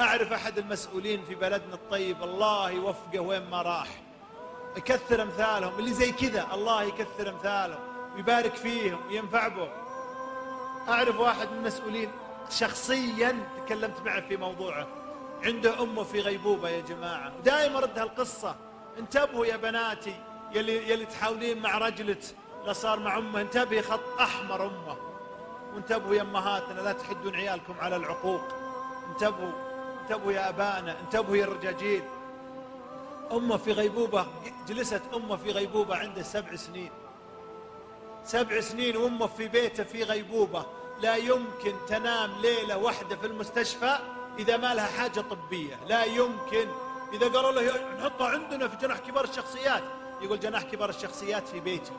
أعرف أحد المسؤولين في بلدنا الطيب؟ الله يوفقه وين ما راح. يكثر أمثالهم اللي زي كذا الله يكثر أمثالهم ويبارك فيهم وينفع بهم. أعرف واحد من المسؤولين شخصيا تكلمت معه في موضوعه عنده أمه في غيبوبة يا جماعة. دائما أرد هالقصة. انتبهوا يا بناتي يلي, يلي تحاولين مع رجلة لا صار مع أمه. انتبهي خط أحمر أمه. وانتبهوا يا أمهاتنا لا تحدون عيالكم على العقوق. انتبهوا. انتبهوا يا أبائنا انتبهوا يا الرجاجيل. أمة في غيبوبة جلست أمة في غيبوبة عنده سبع سنين. سبع سنين وأمة في بيته في غيبوبة. لا يمكن تنام ليلة واحدة في المستشفى إذا ما لها حاجة طبية. لا يمكن. إذا قالوا له نحطها عندنا في جناح كبار الشخصيات. يقول جناح كبار الشخصيات في بيتي.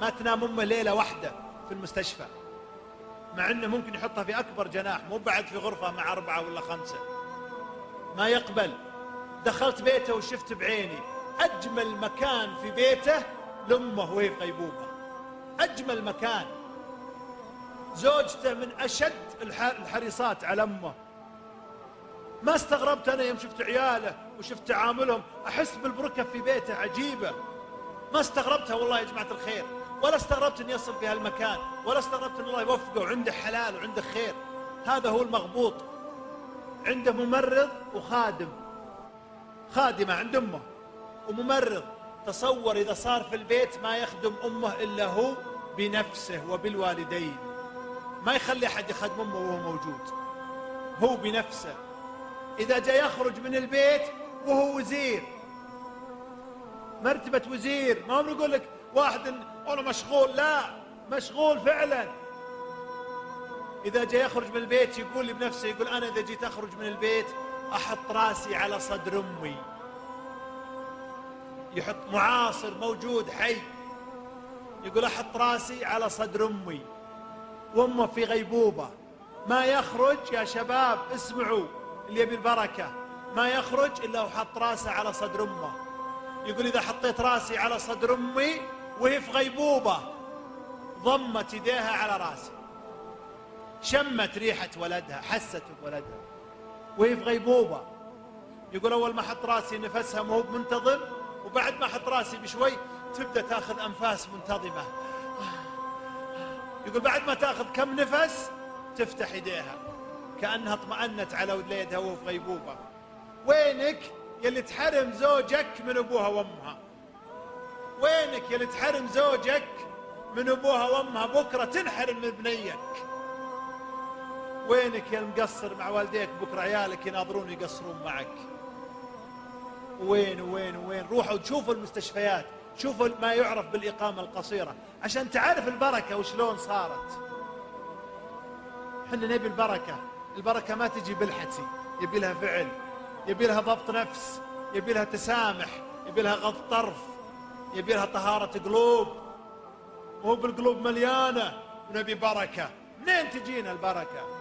ما تنام أمة ليلة واحدة في المستشفى. مع أنه ممكن يحطها في أكبر جناح مو بعد في غرفة مع أربعة ولا خمسة. ما يقبل. دخلت بيته وشفت بعيني. أجمل مكان في بيته لأمه وهي في غيبوبة. أجمل مكان. زوجته من أشد الحريصات على أمه. ما استغربت أنا يوم شفت عياله وشفت تعاملهم. أحس بالبركة في بيته عجيبة. ما استغربتها والله يا جماعة الخير. ولا استغربت أن يصل في هالمكان. ولا استغربت أن الله يوفقه. وعنده حلال وعنده خير. هذا هو المغبوط. عنده ممرض وخادم. خادمة عند أمه وممرض. تصور إذا صار في البيت ما يخدم أمه إلا هو بنفسه وبالوالدين. ما يخلي أحد يخدم أمه وهو موجود. هو بنفسه. إذا جاء يخرج من البيت وهو وزير. مرتبة وزير. ما هو يقول لك واحد أنا مشغول. لا مشغول فعلا. إذا جاء يخرج من البيت يقول لي بنفسه يقول أنا إذا جيت أخرج من البيت أحط رأسي على صدر أمي. يحط معاصر موجود حي. يقول أحط رأسي على صدر أمي. وأمه في غيبوبة. ما يخرج يا شباب اسمعوا اللي يبي البركة. ما يخرج إلا وحط رأسه على صدر أمه. يقول إذا حطيت رأسي على صدر أمي وهي في غيبوبة ضمت يديها على رأسي. شمت ريحة ولدها حست بولدها. وهي في غيبوبة. يقول أول ما حط راسي نفسها مو منتظم وبعد ما حط راسي بشوي تبدأ تأخذ أنفاس منتظمة. يقول بعد ما تأخذ كم نفس تفتح يديها كأنها اطمأنت على وليدها وهو في غيبوبة. وينك يلي تحرم زوجك من أبوها وأمها؟ وينك يلي تحرم زوجك من أبوها وأمها؟ بكرة تنحرم من بنيك وينك يا المقصر مع والديك بكرة؟ عيالك يناظرون يقصرون معك. وين وين وين؟ روحوا تشوفوا المستشفيات شوفوا ما يعرف بالإقامة القصيرة عشان تعرف البركة وشلون صارت. إحنا نبي البركة البركة ما تجي بالحتي يبي لها فعل يبي لها ضبط نفس يبي لها تسامح يبي لها غض طرف يبي لها طهارة قلوب. مو بالقلوب مليانة ونبي بركة. منين تجينا البركة؟